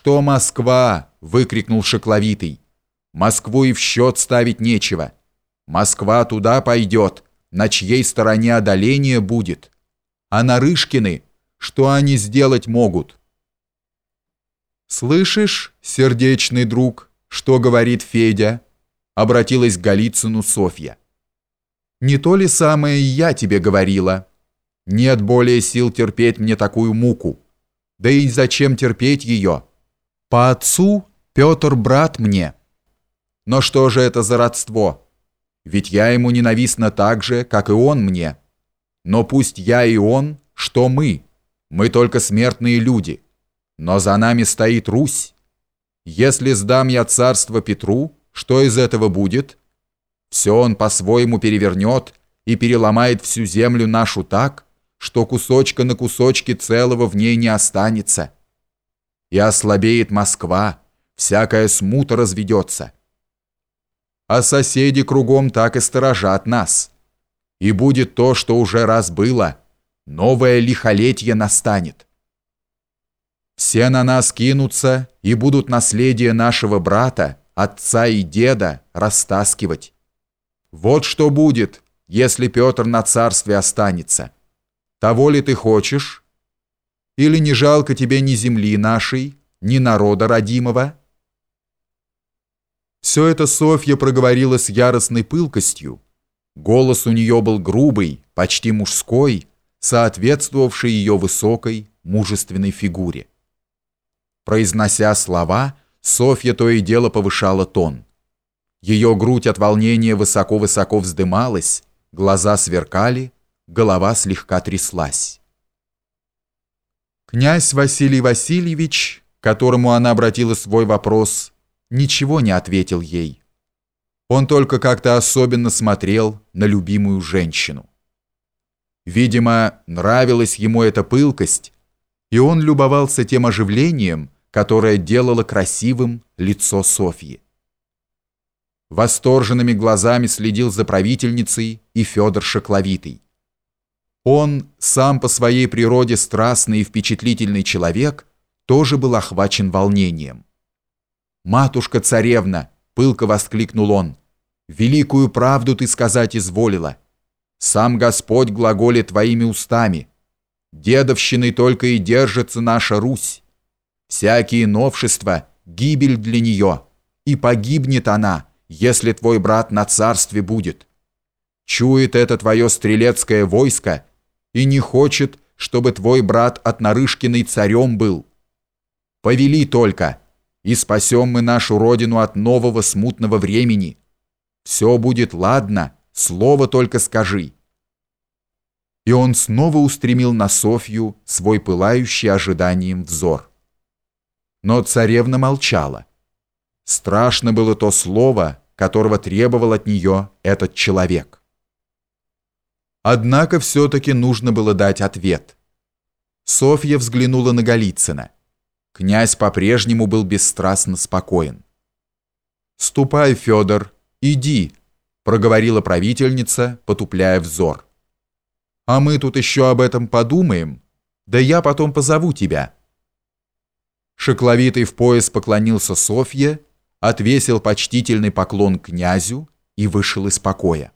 «Что Москва?» — выкрикнул Шекловитый. «Москву и в счет ставить нечего. Москва туда пойдет, на чьей стороне одоление будет. А Нарышкины, что они сделать могут?» «Слышишь, сердечный друг, что говорит Федя?» — обратилась к Голицыну Софья. «Не то ли самое я тебе говорила? Нет более сил терпеть мне такую муку. Да и зачем терпеть ее?» По отцу Петр брат мне. Но что же это за родство? Ведь я ему ненавистна так же, как и он мне. Но пусть я и он, что мы? Мы только смертные люди. Но за нами стоит Русь. Если сдам я царство Петру, что из этого будет? Все он по-своему перевернет и переломает всю землю нашу так, что кусочка на кусочки целого в ней не останется и ослабеет Москва, всякая смута разведется. А соседи кругом так и сторожат нас. И будет то, что уже раз было, новое лихолетье настанет. Все на нас кинутся и будут наследие нашего брата, отца и деда растаскивать. Вот что будет, если Петр на царстве останется. Того ли ты хочешь, или не жалко тебе ни земли нашей, ни народа родимого?» Все это Софья проговорила с яростной пылкостью. Голос у нее был грубый, почти мужской, соответствовавший ее высокой, мужественной фигуре. Произнося слова, Софья то и дело повышала тон. Ее грудь от волнения высоко-высоко вздымалась, глаза сверкали, голова слегка тряслась. Князь Василий Васильевич, к которому она обратила свой вопрос, ничего не ответил ей. Он только как-то особенно смотрел на любимую женщину. Видимо, нравилась ему эта пылкость, и он любовался тем оживлением, которое делало красивым лицо Софьи. Восторженными глазами следил за правительницей и Федор Шокловитый. Он, сам по своей природе страстный и впечатлительный человек, тоже был охвачен волнением. «Матушка-царевна!» — пылко воскликнул он. «Великую правду ты сказать изволила. Сам Господь глаголит твоими устами. Дедовщиной только и держится наша Русь. Всякие новшества — гибель для нее, и погибнет она, если твой брат на царстве будет. Чует это твое стрелецкое войско — и не хочет, чтобы твой брат от Нарышкиной царем был. Повели только, и спасем мы нашу родину от нового смутного времени. Все будет ладно, слово только скажи». И он снова устремил на Софью свой пылающий ожиданием взор. Но царевна молчала. Страшно было то слово, которого требовал от нее этот человек. Однако все-таки нужно было дать ответ. Софья взглянула на Голицына. Князь по-прежнему был бесстрастно спокоен. «Ступай, Федор, иди», — проговорила правительница, потупляя взор. «А мы тут еще об этом подумаем, да я потом позову тебя». Шекловитый в пояс поклонился Софье, отвесил почтительный поклон князю и вышел из покоя.